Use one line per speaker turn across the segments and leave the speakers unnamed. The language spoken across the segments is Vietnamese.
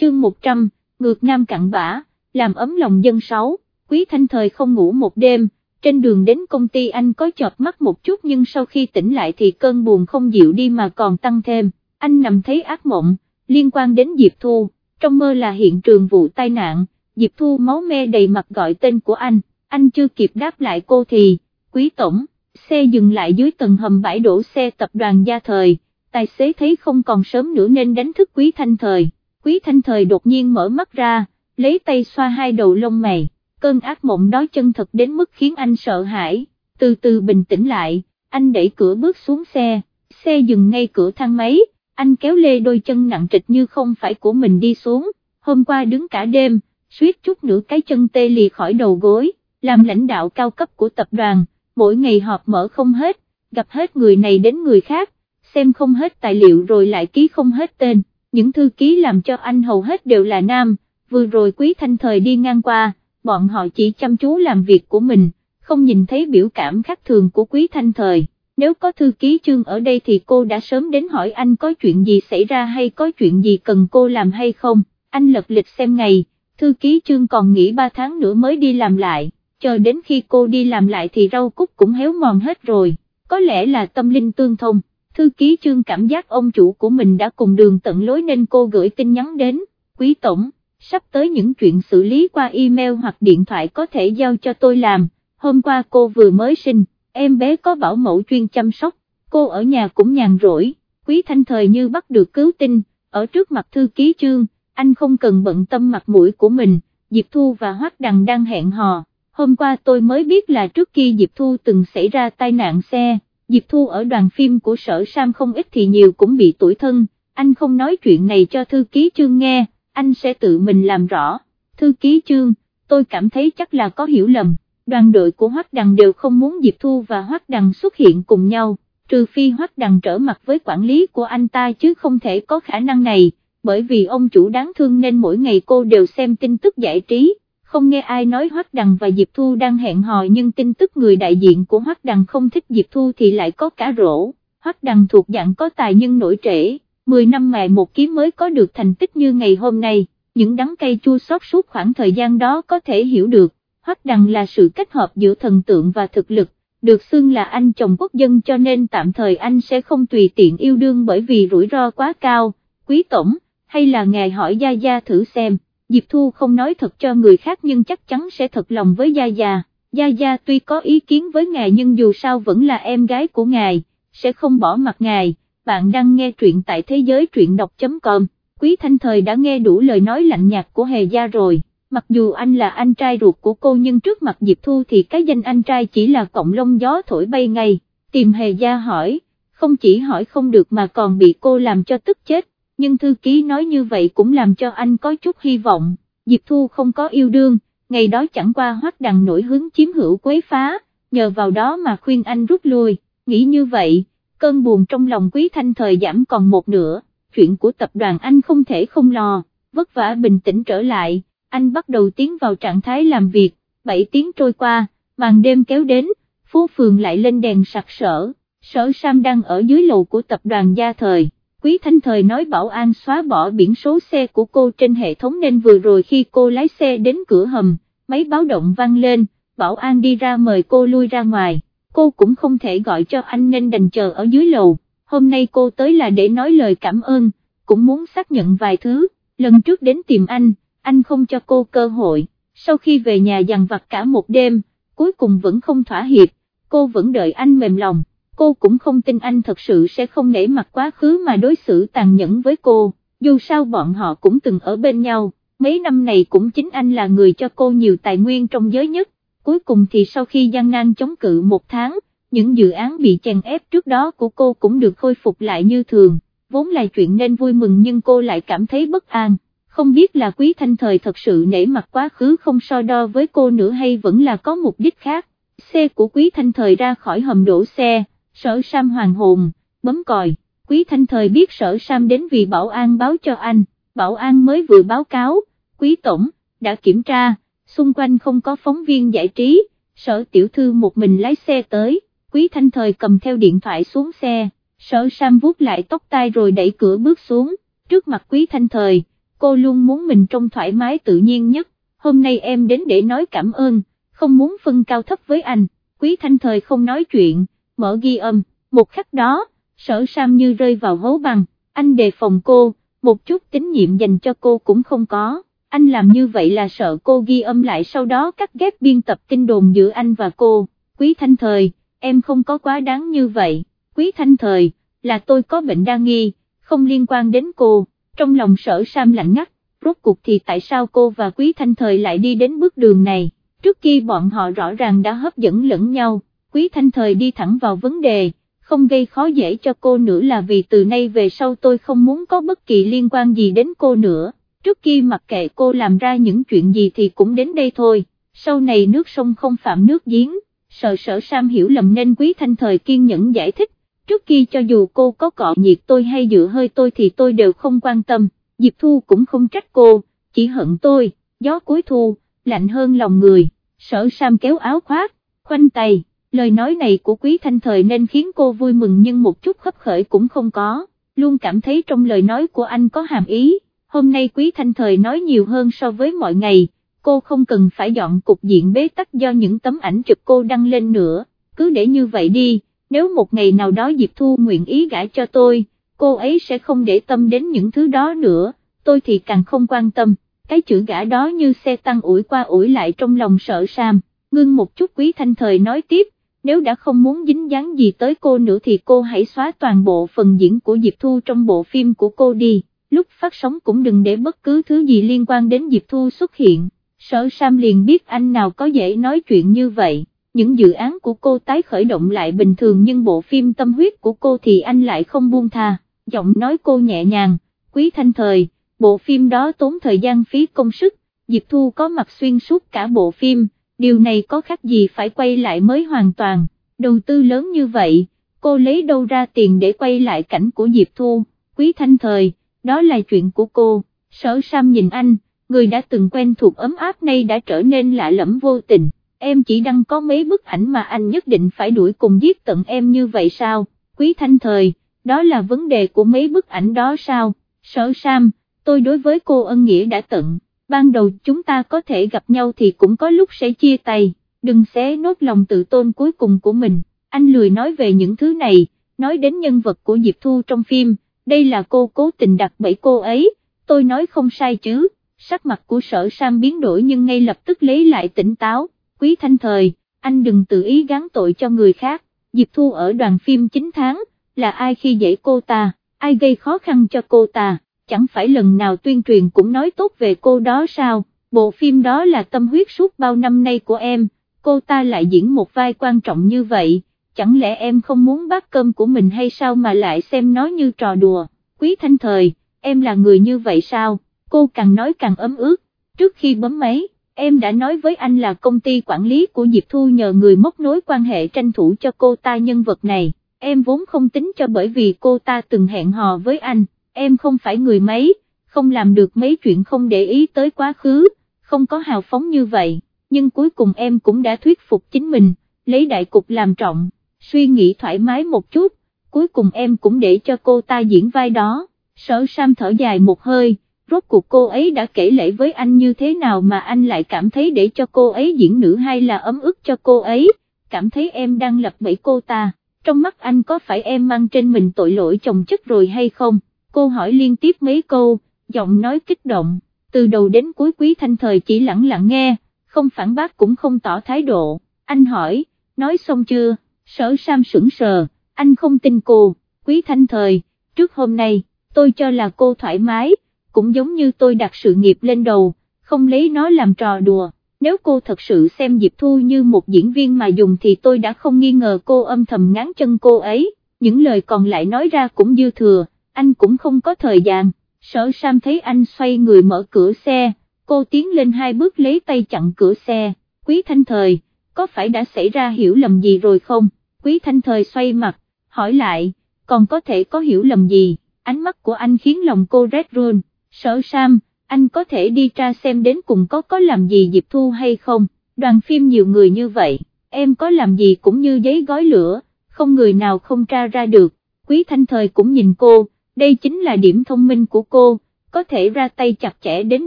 chương 100, ngược nam cặn bã, làm ấm lòng dân sáu, quý thanh thời không ngủ một đêm, trên đường đến công ty anh có chọt mắt một chút nhưng sau khi tỉnh lại thì cơn buồn không dịu đi mà còn tăng thêm, anh nằm thấy ác mộng, liên quan đến Diệp Thu, trong mơ là hiện trường vụ tai nạn, Diệp Thu máu me đầy mặt gọi tên của anh, anh chưa kịp đáp lại cô thì, quý tổng, xe dừng lại dưới tầng hầm bãi đổ xe tập đoàn gia thời, tài xế thấy không còn sớm nữa nên đánh thức quý thanh thời, quý thanh thời đột nhiên mở mắt ra, lấy tay xoa hai đầu lông mày, cơn ác mộng đó chân thật đến mức khiến anh sợ hãi, từ từ bình tĩnh lại, anh đẩy cửa bước xuống xe, xe dừng ngay cửa thang máy, anh kéo lê đôi chân nặng trịch như không phải của mình đi xuống, hôm qua đứng cả đêm, suýt chút nữa cái chân tê lì khỏi đầu gối, làm lãnh đạo cao cấp của tập đoàn, mỗi ngày họp mở không hết, gặp hết người này đến người khác, xem không hết tài liệu rồi lại ký không hết tên, những thư ký làm cho anh hầu hết đều là nam, vừa rồi quý thanh thời đi ngang qua, bọn họ chỉ chăm chú làm việc của mình, không nhìn thấy biểu cảm khác thường của quý thanh thời. Nếu có thư ký chương ở đây thì cô đã sớm đến hỏi anh có chuyện gì xảy ra hay có chuyện gì cần cô làm hay không, anh lật lịch xem ngày, thư ký chương còn nghỉ 3 tháng nữa mới đi làm lại, chờ đến khi cô đi làm lại thì rau cúc cũng héo mòn hết rồi, có lẽ là tâm linh tương thông, thư ký chương cảm giác ông chủ của mình đã cùng đường tận lối nên cô gửi tin nhắn đến, quý tổng, sắp tới những chuyện xử lý qua email hoặc điện thoại có thể giao cho tôi làm, hôm qua cô vừa mới sinh, em bé có bảo mẫu chuyên chăm sóc, cô ở nhà cũng nhàn rỗi, quý thanh thời như bắt được cứu tinh, ở trước mặt thư ký chương, anh không cần bận tâm mặt mũi của mình, Diệp Thu và Hoắc Đằng đang hẹn hò, hôm qua tôi mới biết là trước kia Diệp Thu từng xảy ra tai nạn xe, Diệp Thu ở đoàn phim của sở Sam không ít thì nhiều cũng bị tuổi thân, anh không nói chuyện này cho thư ký chương nghe, anh sẽ tự mình làm rõ, thư ký chương, tôi cảm thấy chắc là có hiểu lầm, đoàn đội của Hoắc Đằng đều không muốn Diệp Thu và Hoắc Đằng xuất hiện cùng nhau, trừ phi Hoắc Đằng trở mặt với quản lý của anh ta chứ không thể có khả năng này bởi vì ông chủ đáng thương nên mỗi ngày cô đều xem tin tức giải trí, không nghe ai nói Hoắc Đằng và Diệp Thu đang hẹn hò nhưng tin tức người đại diện của Hoắc Đằng không thích Diệp Thu thì lại có cả rổ, Hoắc Đằng thuộc dạng có tài nhưng nổi trễ, 10 năm mài một kiếm mới có được thành tích như ngày hôm nay, những đắng cay chua xót suốt khoảng thời gian đó có thể hiểu được, Hoắc Đằng là sự kết hợp giữa thần tượng và thực lực, được xưng là anh chồng quốc dân cho nên tạm thời anh sẽ không tùy tiện yêu đương bởi vì rủi ro quá cao, quý tổng hay là ngài hỏi Gia Gia thử xem, Diệp Thu không nói thật cho người khác nhưng chắc chắn sẽ thật lòng với Gia Gia, Gia Gia tuy có ý kiến với ngài nhưng dù sao vẫn là em gái của ngài, sẽ không bỏ mặt ngài, bạn đang nghe truyện tại thế giới truyện đọc.com, Quý Thanh Thời đã nghe đủ lời nói lạnh nhạt của Hề Gia rồi. Mặc dù anh là anh trai ruột của cô nhưng trước mặt Diệp Thu thì cái danh anh trai chỉ là cọng lông gió thổi bay ngay, tìm hề gia hỏi, không chỉ hỏi không được mà còn bị cô làm cho tức chết, nhưng thư ký nói như vậy cũng làm cho anh có chút hy vọng, Diệp Thu không có yêu đương, ngày đó chẳng qua hoắc đằng nổi hứng chiếm hữu quấy phá, nhờ vào đó mà khuyên anh rút lui, nghĩ như vậy, cơn buồn trong lòng quý thanh thời giảm còn một nửa, chuyện của tập đoàn anh không thể không lo, vất vả bình tĩnh trở lại, anh bắt đầu tiến vào trạng thái làm việc, 7 tiếng trôi qua, màn đêm kéo đến, phố phường lại lên đèn sặc sỡ, sở Sam đang ở dưới lầu của tập đoàn gia thời. Quý Thanh Thời nói bảo an xóa bỏ biển số xe của cô trên hệ thống nên vừa rồi khi cô lái xe đến cửa hầm, máy báo động vang lên, bảo an đi ra mời cô lui ra ngoài, cô cũng không thể gọi cho anh nên đành chờ ở dưới lầu, hôm nay cô tới là để nói lời cảm ơn, cũng muốn xác nhận vài thứ, lần trước đến tìm anh, anh không cho cô cơ hội, sau khi về nhà dằn vặt cả một đêm, cuối cùng vẫn không thỏa hiệp, cô vẫn đợi anh mềm lòng cô cũng không tin anh thật sự sẽ không nể mặt quá khứ mà đối xử tàn nhẫn với cô, dù sao bọn họ cũng từng ở bên nhau, mấy năm này cũng chính anh là người cho cô nhiều tài nguyên trong giới nhất, cuối cùng thì sau khi gian nan chống cự một tháng, những dự án bị chèn ép trước đó của cô cũng được khôi phục lại như thường, vốn là chuyện nên vui mừng nhưng cô lại cảm thấy bất an. Không biết là quý thanh thời thật sự nể mặt quá khứ không so đo với cô nữa hay vẫn là có mục đích khác. Xe của quý thanh thời ra khỏi hầm đổ xe, sở Sam hoàng hồn, bấm còi, quý thanh thời biết sở Sam đến vì bảo an báo cho anh, bảo an mới vừa báo cáo, quý tổng, đã kiểm tra, xung quanh không có phóng viên giải trí, sở tiểu thư một mình lái xe tới, quý thanh thời cầm theo điện thoại xuống xe, sở Sam vuốt lại tóc tai rồi đẩy cửa bước xuống, trước mặt quý thanh thời, cô luôn muốn mình trông thoải mái tự nhiên nhất, hôm nay em đến để nói cảm ơn, không muốn phân cao thấp với anh, quý thanh thời không nói chuyện, mở ghi âm, một khắc đó, sở Sam như rơi vào hố băng, anh đề phòng cô, một chút tín nhiệm dành cho cô cũng không có, anh làm như vậy là sợ cô ghi âm lại sau đó cắt ghép biên tập tin đồn giữa anh và cô, quý thanh thời, em không có quá đáng như vậy, quý thanh thời, là tôi có bệnh đa nghi, không liên quan đến cô, trong lòng sở Sam lạnh ngắt, rốt cuộc thì tại sao cô và quý thanh thời lại đi đến bước đường này, trước khi bọn họ rõ ràng đã hấp dẫn lẫn nhau, quý thanh thời đi thẳng vào vấn đề, không gây khó dễ cho cô nữa là vì từ nay về sau tôi không muốn có bất kỳ liên quan gì đến cô nữa, trước khi mặc kệ cô làm ra những chuyện gì thì cũng đến đây thôi, sau này nước sông không phạm nước giếng, sợ sở Sam hiểu lầm nên quý thanh thời kiên nhẫn giải thích, trước khi cho dù cô có cọ nhiệt tôi hay dựa hơi tôi thì tôi đều không quan tâm, Diệp Thu cũng không trách cô, chỉ hận tôi, gió cuối thu, lạnh hơn lòng người, sở Sam kéo áo khoác, khoanh tay lời nói này của quý thanh thời nên khiến cô vui mừng nhưng một chút khấp khởi cũng không có, luôn cảm thấy trong lời nói của anh có hàm ý, hôm nay quý thanh thời nói nhiều hơn so với mọi ngày, cô không cần phải dọn cục diện bế tắc do những tấm ảnh chụp cô đăng lên nữa, cứ để như vậy đi, nếu một ngày nào đó Diệp Thu nguyện ý gả cho tôi, cô ấy sẽ không để tâm đến những thứ đó nữa, tôi thì càng không quan tâm, cái chữ gả đó như xe tăng ủi qua ủi lại trong lòng sợ Sam, ngưng một chút quý thanh thời nói tiếp, nếu đã không muốn dính dáng gì tới cô nữa thì cô hãy xóa toàn bộ phần diễn của Diệp Thu trong bộ phim của cô đi, lúc phát sóng cũng đừng để bất cứ thứ gì liên quan đến Diệp Thu xuất hiện, sở Sam liền biết anh nào có dễ nói chuyện như vậy, những dự án của cô tái khởi động lại bình thường nhưng bộ phim tâm huyết của cô thì anh lại không buông tha, giọng nói cô nhẹ nhàng, quý thanh thời, bộ phim đó tốn thời gian phí công sức, Diệp Thu có mặt xuyên suốt cả bộ phim điều này có khác gì phải quay lại mới hoàn toàn, đầu tư lớn như vậy, cô lấy đâu ra tiền để quay lại cảnh của Diệp Thu, quý thanh thời, đó là chuyện của cô, sở Sam nhìn anh, người đã từng quen thuộc ấm áp nay đã trở nên lạ lẫm vô tình, em chỉ đăng có mấy bức ảnh mà anh nhất định phải đuổi cùng giết tận em như vậy sao, quý thanh thời, đó là vấn đề của mấy bức ảnh đó sao, sở Sam, tôi đối với cô ân nghĩa đã tận ban đầu chúng ta có thể gặp nhau thì cũng có lúc sẽ chia tay, đừng xé nốt lòng tự tôn cuối cùng của mình, anh lười nói về những thứ này, nói đến nhân vật của Diệp Thu trong phim, đây là cô cố tình đặt bẫy cô ấy, tôi nói không sai chứ, sắc mặt của sở Sam biến đổi nhưng ngay lập tức lấy lại tỉnh táo, quý thanh thời, anh đừng tự ý gán tội cho người khác, Diệp Thu ở đoàn phim 9 tháng, là ai khi dễ cô ta, ai gây khó khăn cho cô ta? Chẳng phải lần nào tuyên truyền cũng nói tốt về cô đó sao, bộ phim đó là tâm huyết suốt bao năm nay của em, cô ta lại diễn một vai quan trọng như vậy, chẳng lẽ em không muốn bát cơm của mình hay sao mà lại xem nó như trò đùa, quý thanh thời, em là người như vậy sao, cô càng nói càng ấm ướt, trước khi bấm máy. Em đã nói với anh là công ty quản lý của Diệp Thu nhờ người móc nối quan hệ tranh thủ cho cô ta nhân vật này, em vốn không tính cho bởi vì cô ta từng hẹn hò với anh, em không phải người mấy, không làm được mấy chuyện không để ý tới quá khứ, không có hào phóng như vậy, nhưng cuối cùng em cũng đã thuyết phục chính mình, lấy đại cục làm trọng, suy nghĩ thoải mái một chút, cuối cùng em cũng để cho cô ta diễn vai đó, sở Sam thở dài một hơi, rốt cuộc cô ấy đã kể lễ với anh như thế nào mà anh lại cảm thấy để cho cô ấy diễn nữ hay là ấm ức cho cô ấy, cảm thấy em đang lập bẫy cô ta, trong mắt anh có phải em mang trên mình tội lỗi chồng chất rồi hay không? Cô hỏi liên tiếp mấy câu, giọng nói kích động, từ đầu đến cuối quý thanh thời chỉ lặng lặng nghe, không phản bác cũng không tỏ thái độ, anh hỏi, nói xong chưa, sở Sam sững sờ, anh không tin cô, quý thanh thời, trước hôm nay, tôi cho là cô thoải mái, cũng giống như tôi đặt sự nghiệp lên đầu, không lấy nó làm trò đùa. Nếu cô thật sự xem Diệp Thu như một diễn viên mà dùng thì tôi đã không nghi ngờ cô âm thầm ngán chân cô ấy, những lời còn lại nói ra cũng dư thừa, anh cũng không có thời gian, sở Sam thấy anh xoay người mở cửa xe, cô tiến lên hai bước lấy tay chặn cửa xe, quý thanh thời, có phải đã xảy ra hiểu lầm gì rồi không, quý thanh thời xoay mặt, hỏi lại, còn có thể có hiểu lầm gì, ánh mắt của anh khiến lòng cô rét run, sở Sam, anh có thể đi tra xem đến cùng có có làm gì Diệp Thu hay không, đoàn phim nhiều người như vậy, em có làm gì cũng như giấy gói lửa, không người nào không tra ra được, quý thanh thời cũng nhìn cô, đây chính là điểm thông minh của cô, có thể ra tay chặt chẽ đến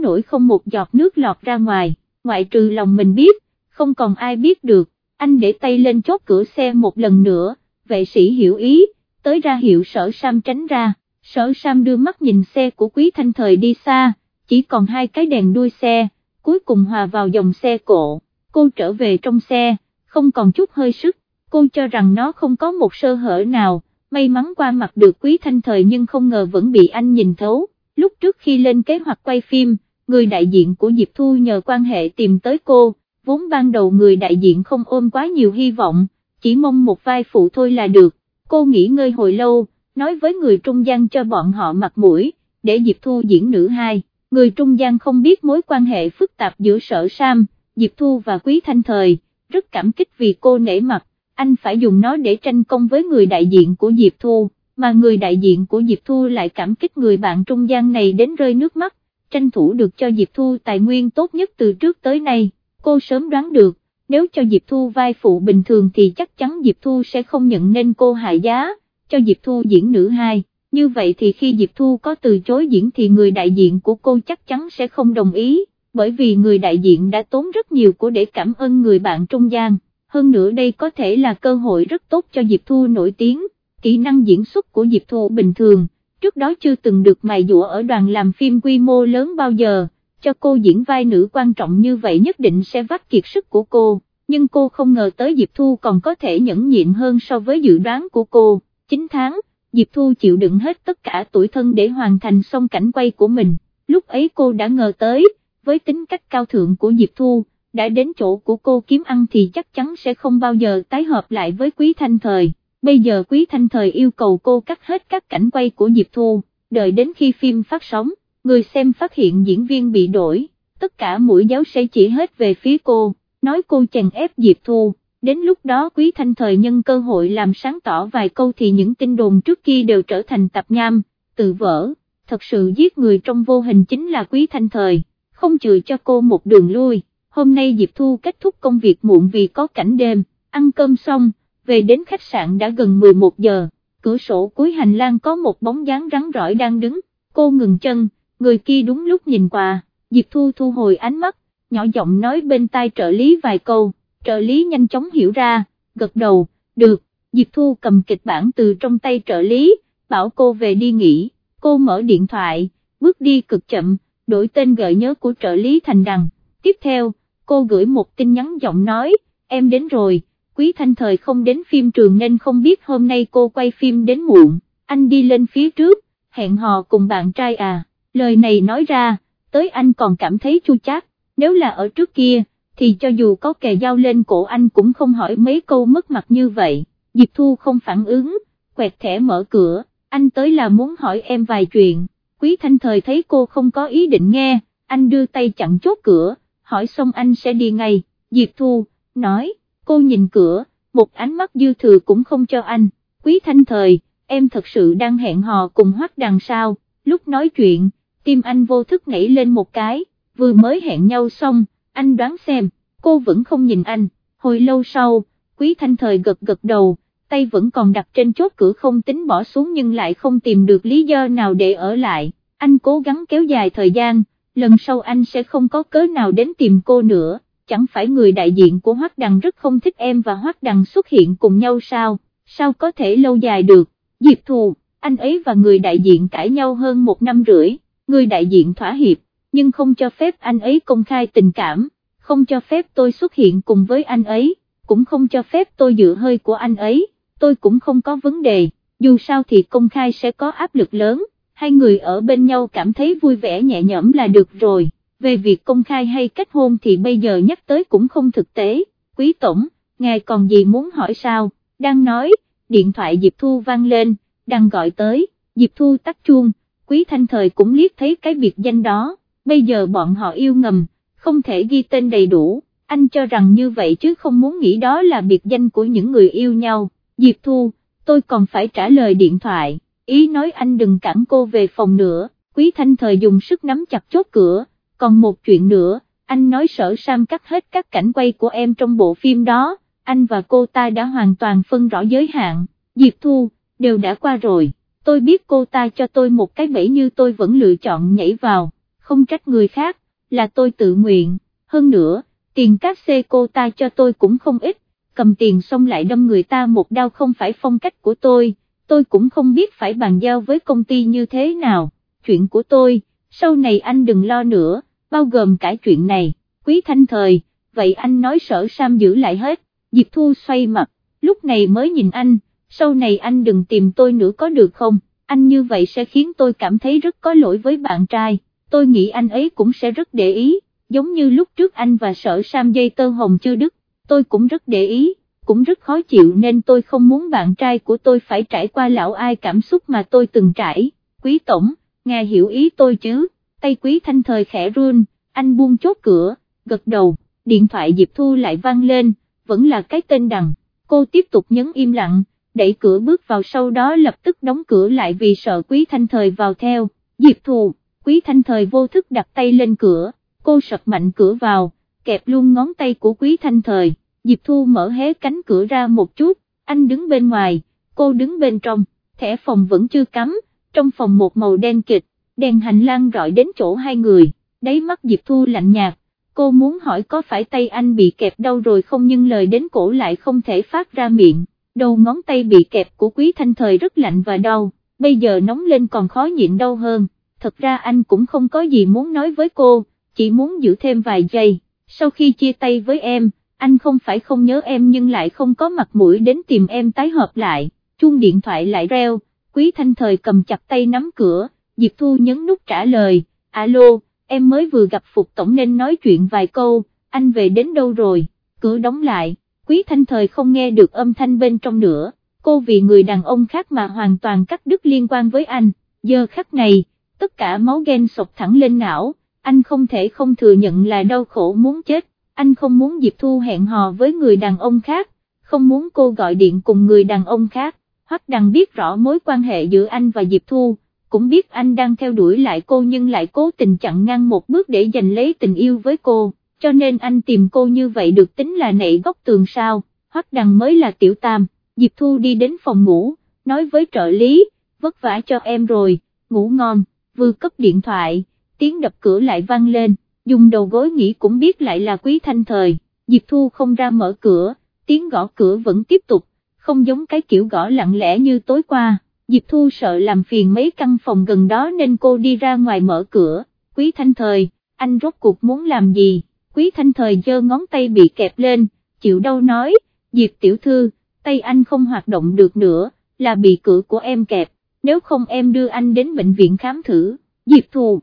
nỗi không một giọt nước lọt ra ngoài, ngoại trừ lòng mình biết, không còn ai biết được, anh để tay lên chốt cửa xe một lần nữa, vệ sĩ hiểu ý, tới ra hiệu sở Sam tránh ra, sở Sam đưa mắt nhìn xe của quý thanh thời đi xa, chỉ còn hai cái đèn đuôi xe, cuối cùng hòa vào dòng xe cộ, cô trở về trong xe, không còn chút hơi sức, cô cho rằng nó không có một sơ hở nào, may mắn qua mặt được quý thanh thời nhưng không ngờ vẫn bị anh nhìn thấu, lúc trước khi lên kế hoạch quay phim, người đại diện của Diệp Thu nhờ quan hệ tìm tới cô, vốn ban đầu người đại diện không ôm quá nhiều hy vọng, chỉ mong một vai phụ thôi là được, cô nghỉ ngơi hồi lâu, nói với người trung gian cho bọn họ mặt mũi, để Diệp Thu diễn nữ hai, người trung gian không biết mối quan hệ phức tạp giữa sở Sam, Diệp Thu và Quý Thanh Thời, rất cảm kích vì cô nể mặt, anh phải dùng nó để tranh công với người đại diện của Diệp Thu, mà người đại diện của Diệp Thu lại cảm kích người bạn trung gian này đến rơi nước mắt, tranh thủ được cho Diệp Thu tài nguyên tốt nhất từ trước tới nay, cô sớm đoán được, nếu cho Diệp Thu vai phụ bình thường thì chắc chắn Diệp Thu sẽ không nhận nên cô hại giá, cho Diệp Thu diễn nữ hai, như vậy thì khi Diệp Thu có từ chối diễn thì người đại diện của cô chắc chắn sẽ không đồng ý, bởi vì người đại diện đã tốn rất nhiều của để cảm ơn người bạn trung gian, hơn nữa đây có thể là cơ hội rất tốt cho Diệp Thu nổi tiếng, kỹ năng diễn xuất của Diệp Thu bình thường, trước đó chưa từng được mài dũa ở đoàn làm phim quy mô lớn bao giờ. Cho cô diễn vai nữ quan trọng như vậy nhất định sẽ vắt kiệt sức của cô, nhưng cô không ngờ tới Diệp Thu còn có thể nhẫn nhịn hơn so với dự đoán của cô, 9 tháng, Diệp Thu chịu đựng hết tất cả tuổi thân để hoàn thành xong cảnh quay của mình, lúc ấy cô đã ngờ tới, với tính cách cao thượng của Diệp Thu, đã đến chỗ của cô kiếm ăn thì chắc chắn sẽ không bao giờ tái hợp lại với Quý Thanh Thời, bây giờ Quý Thanh Thời yêu cầu cô cắt hết các cảnh quay của Diệp Thu, đợi đến khi phim phát sóng người xem phát hiện diễn viên bị đổi, tất cả mũi giáo sẽ chỉ hết về phía cô, nói cô chèn ép Diệp Thu, đến lúc đó Quý Thanh Thời nhân cơ hội làm sáng tỏ vài câu thì những tin đồn trước kia đều trở thành tập nham, tự vỡ, thật sự giết người trong vô hình chính là Quý Thanh Thời, không chừa cho cô một đường lui, hôm nay Diệp Thu kết thúc công việc muộn vì có cảnh đêm, ăn cơm xong, về đến khách sạn đã gần 11 giờ, cửa sổ cuối hành lang có một bóng dáng rắn rỏi đang đứng, cô ngừng chân, người kia đúng lúc nhìn qua, Diệp Thu thu hồi ánh mắt, nhỏ giọng nói bên tai trợ lý vài câu, trợ lý nhanh chóng hiểu ra, gật đầu, được, Diệp Thu cầm kịch bản từ trong tay trợ lý, bảo cô về đi nghỉ, cô mở điện thoại, bước đi cực chậm, đổi tên gợi nhớ của trợ lý thành đằng, tiếp theo, cô gửi một tin nhắn giọng nói, em đến rồi, quý thanh thời không đến phim trường nên không biết hôm nay cô quay phim đến muộn, anh đi lên phía trước, hẹn hò cùng bạn trai à. Lời này nói ra, tới anh còn cảm thấy chua chát, nếu là ở trước kia, thì cho dù có kè dao lên cổ anh cũng không hỏi mấy câu mất mặt như vậy, Diệp Thu không phản ứng, quẹt thẻ mở cửa, anh tới là muốn hỏi em vài chuyện, Quý Thanh Thời thấy cô không có ý định nghe, anh đưa tay chặn chốt cửa, hỏi xong anh sẽ đi ngay, Diệp Thu, nói, cô nhìn cửa, một ánh mắt dư thừa cũng không cho anh, Quý Thanh Thời, em thật sự đang hẹn hò cùng hoắc đằng sau, lúc nói chuyện, tim anh vô thức nhảy lên một cái, vừa mới hẹn nhau xong, anh đoán xem, cô vẫn không nhìn anh, hồi lâu sau, quý thanh thời gật gật đầu, tay vẫn còn đặt trên chốt cửa không tính bỏ xuống nhưng lại không tìm được lý do nào để ở lại, anh cố gắng kéo dài thời gian, lần sau anh sẽ không có cớ nào đến tìm cô nữa, chẳng phải người đại diện của Hoắc Đằng rất không thích em và Hoắc Đằng xuất hiện cùng nhau sao, sao có thể lâu dài được, Diệp Thù, anh ấy và người đại diện cãi nhau hơn một năm rưỡi người đại diện thỏa hiệp, nhưng không cho phép anh ấy công khai tình cảm, không cho phép tôi xuất hiện cùng với anh ấy, cũng không cho phép tôi dựa hơi của anh ấy, tôi cũng không có vấn đề, dù sao thì công khai sẽ có áp lực lớn, hai người ở bên nhau cảm thấy vui vẻ nhẹ nhõm là được rồi, về việc công khai hay kết hôn thì bây giờ nhắc tới cũng không thực tế, quý tổng, ngài còn gì muốn hỏi sao, đang nói, điện thoại Diệp Thu vang lên, đang gọi tới, Diệp Thu tắt chuông, Quý Thanh Thời cũng liếc thấy cái biệt danh đó, bây giờ bọn họ yêu ngầm, không thể ghi tên đầy đủ, anh cho rằng như vậy chứ không muốn nghĩ đó là biệt danh của những người yêu nhau, Diệp Thu, tôi còn phải trả lời điện thoại, ý nói anh đừng cản cô về phòng nữa, Quý Thanh Thời dùng sức nắm chặt chốt cửa, còn một chuyện nữa, anh nói sở Sam cắt hết các cảnh quay của em trong bộ phim đó, anh và cô ta đã hoàn toàn phân rõ giới hạn, Diệp Thu, đều đã qua rồi tôi biết cô ta cho tôi một cái bẫy như tôi vẫn lựa chọn nhảy vào, không trách người khác, là tôi tự nguyện, hơn nữa, tiền cát xe cô ta cho tôi cũng không ít, cầm tiền xong lại đâm người ta một đau không phải phong cách của tôi, tôi cũng không biết phải bàn giao với công ty như thế nào, chuyện của tôi, sau này anh đừng lo nữa, bao gồm cả chuyện này, quý thanh thời, vậy anh nói sở Sam giữ lại hết, Diệp Thu xoay mặt, lúc này mới nhìn anh, sau này anh đừng tìm tôi nữa có được không, anh như vậy sẽ khiến tôi cảm thấy rất có lỗi với bạn trai, tôi nghĩ anh ấy cũng sẽ rất để ý, giống như lúc trước anh và sở Sam dây tơ hồng chưa đứt, tôi cũng rất để ý, cũng rất khó chịu nên tôi không muốn bạn trai của tôi phải trải qua lão ai cảm xúc mà tôi từng trải, quý tổng, nghe hiểu ý tôi chứ, tay quý thanh thời khẽ run, anh buông chốt cửa, gật đầu, điện thoại Diệp Thu lại vang lên, vẫn là cái tên đằng, cô tiếp tục nhấn im lặng, đẩy cửa bước vào sau đó lập tức đóng cửa lại vì sợ quý thanh thời vào theo, Diệp Thu, quý thanh thời vô thức đặt tay lên cửa, cô sập mạnh cửa vào, kẹp luôn ngón tay của quý thanh thời, Diệp Thu mở hé cánh cửa ra một chút, anh đứng bên ngoài, cô đứng bên trong, thẻ phòng vẫn chưa cắm, trong phòng một màu đen kịch, đèn hành lang rọi đến chỗ hai người, đáy mắt Diệp Thu lạnh nhạt, cô muốn hỏi có phải tay anh bị kẹp đâu rồi không nhưng lời đến cổ lại không thể phát ra miệng, đầu ngón tay bị kẹp của quý thanh thời rất lạnh và đau, bây giờ nóng lên còn khó nhịn đau hơn, thật ra anh cũng không có gì muốn nói với cô, chỉ muốn giữ thêm vài giây, sau khi chia tay với em, anh không phải không nhớ em nhưng lại không có mặt mũi đến tìm em tái hợp lại, chuông điện thoại lại reo, quý thanh thời cầm chặt tay nắm cửa, Diệp Thu nhấn nút trả lời, alo, em mới vừa gặp Phục Tổng nên nói chuyện vài câu, anh về đến đâu rồi, cửa đóng lại, quý thanh thời không nghe được âm thanh bên trong nữa, cô vì người đàn ông khác mà hoàn toàn cắt đứt liên quan với anh, giờ khắc này, tất cả máu ghen sộc thẳng lên não, anh không thể không thừa nhận là đau khổ muốn chết, anh không muốn Diệp Thu hẹn hò với người đàn ông khác, không muốn cô gọi điện cùng người đàn ông khác, Hoắc Đằng biết rõ mối quan hệ giữa anh và Diệp Thu, cũng biết anh đang theo đuổi lại cô nhưng lại cố tình chặn ngang một bước để giành lấy tình yêu với cô, cho nên anh tìm cô như vậy được tính là nảy góc tường sao, Hoắc Đằng mới là tiểu tam, Diệp Thu đi đến phòng ngủ, nói với trợ lý, vất vả cho em rồi, ngủ ngon, vừa cấp điện thoại, tiếng đập cửa lại vang lên, dùng đầu gối nghĩ cũng biết lại là quý thanh thời, Diệp Thu không ra mở cửa, tiếng gõ cửa vẫn tiếp tục, không giống cái kiểu gõ lặng lẽ như tối qua. Diệp Thu sợ làm phiền mấy căn phòng gần đó nên cô đi ra ngoài mở cửa, quý thanh thời, anh rốt cuộc muốn làm gì, quý thanh thời giơ ngón tay bị kẹp lên, chịu đâu nói, Diệp tiểu thư, tay anh không hoạt động được nữa, là bị cửa của em kẹp, nếu không em đưa anh đến bệnh viện khám thử, Diệp Thu.